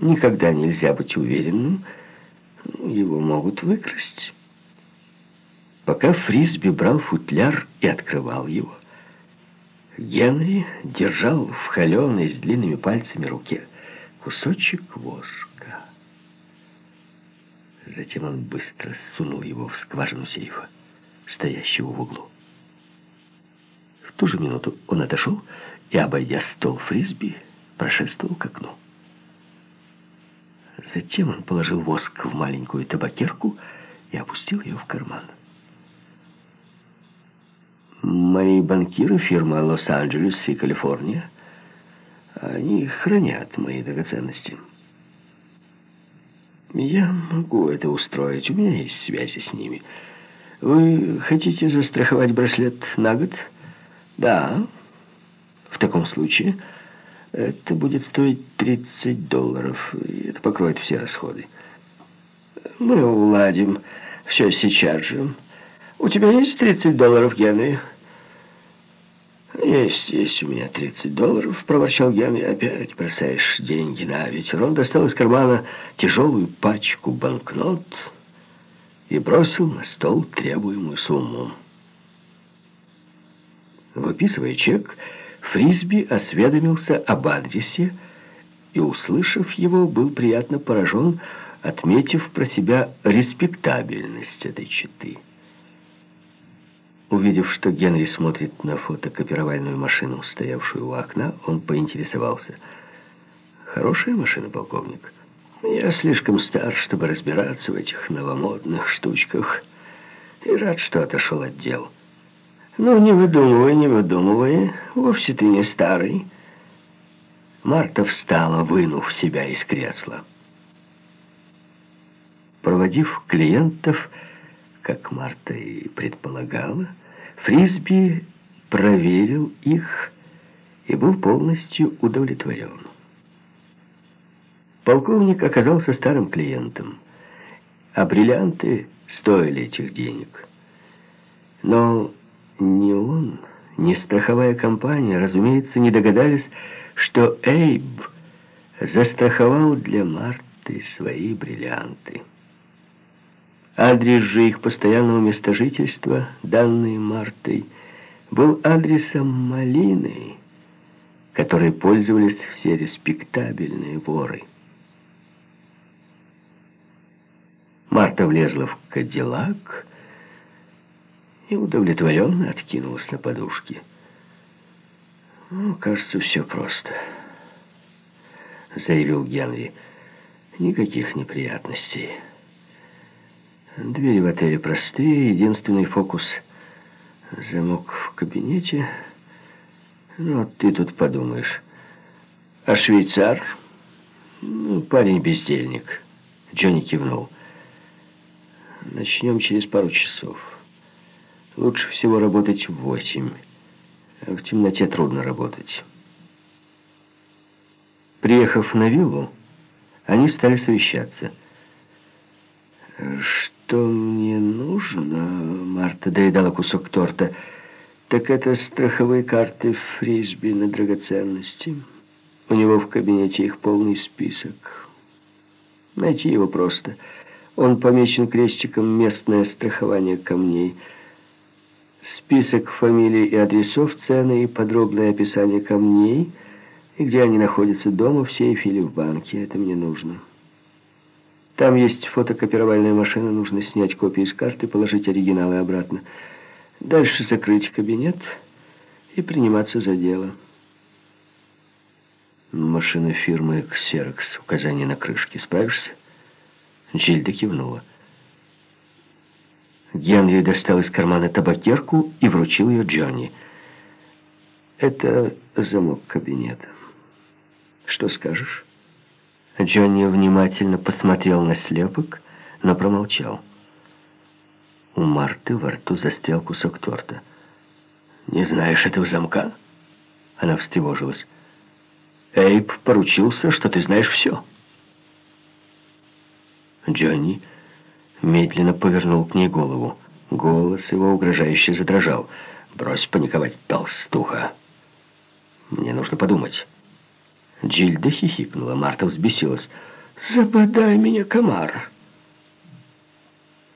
Никогда нельзя быть уверенным, его могут выкрасть. Пока Фрисби брал футляр и открывал его, Генри держал в холеной с длинными пальцами руке кусочек воска. Затем он быстро сунул его в скважину сейфа, стоящего в углу. В ту же минуту он отошел и, обойдя стол Фрисби, прошествовал к окну. Затем он положил воск в маленькую табакерку и опустил ее в карман. Мои банкиры, фирма Лос-Анджелес и Калифорния, они хранят мои драгоценности. Я могу это устроить, у меня есть связи с ними. Вы хотите застраховать браслет на год? Да. В таком случае это будет стоить 30 долларов, и это покроет все расходы. Мы уладим все сейчас же. У тебя есть 30 долларов, Генри? «Есть, есть у меня 30 долларов», — проворчал Генри. «Опять бросаешь деньги на ветер». Он достал из кармана тяжелую пачку банкнот и бросил на стол требуемую сумму. Выписывая чек, Фрисби осведомился об адресе и, услышав его, был приятно поражен, отметив про себя респектабельность этой четы. Увидев, что Генри смотрит на фотокопировальную машину, стоявшую у окна, он поинтересовался. «Хорошая машина, полковник?» «Я слишком стар, чтобы разбираться в этих новомодных штучках, и рад, что отошел от дел». «Ну, не выдумывай, не выдумывай, вовсе ты не старый». Марта встала, вынув себя из кресла. Проводив клиентов, как Марта и предполагала, Фрисби проверил их и был полностью удовлетворен. Полковник оказался старым клиентом, а бриллианты стоили этих денег. Но страховая компания, разумеется, не догадались, что Эйб застраховал для Марты свои бриллианты. Адрес же их постоянного места жительства, данный Мартой, был адресом Малины, которой пользовались все респектабельные воры. Марта влезла в кадиллак и удовлетворенно откинулась на подушки. «Ну, кажется, все просто», — заявил Генри. «Никаких неприятностей». Двери в отеле простые, единственный фокус — замок в кабинете. Ну, вот ты тут подумаешь. А швейцар? Ну, парень-бездельник. Джонни кивнул. Начнем через пару часов. Лучше всего работать в восемь. В темноте трудно работать. Приехав на виллу, они стали совещаться. «Что мне нужно?» Марта доедала кусок торта. «Так это страховые карты Фрисби на драгоценности. У него в кабинете их полный список. Найти его просто. Он помечен крестиком «Местное страхование камней». Список фамилий и адресов, цены и подробное описание камней, и где они находятся дома, в сейфе или в банке. Это мне нужно». Там есть фотокопировальная машина, нужно снять копии с карты, положить оригиналы обратно. Дальше закрыть кабинет и приниматься за дело. Машина фирмы Xerox, указание на крышке. Справишься? Джильда кивнула. Генри достал из кармана табакерку и вручил ее Джонни. Это замок кабинета. Что скажешь? Джонни внимательно посмотрел на слепок, но промолчал. У Марты во рту застрял кусок торта. «Не знаешь этого замка?» Она встревожилась. «Эйб поручился, что ты знаешь все». Джонни медленно повернул к ней голову. Голос его угрожающе задрожал. «Брось паниковать, толстуха. Мне нужно подумать». Джильда хихикнула, Марта взбесилась. «Забодай меня, комар!»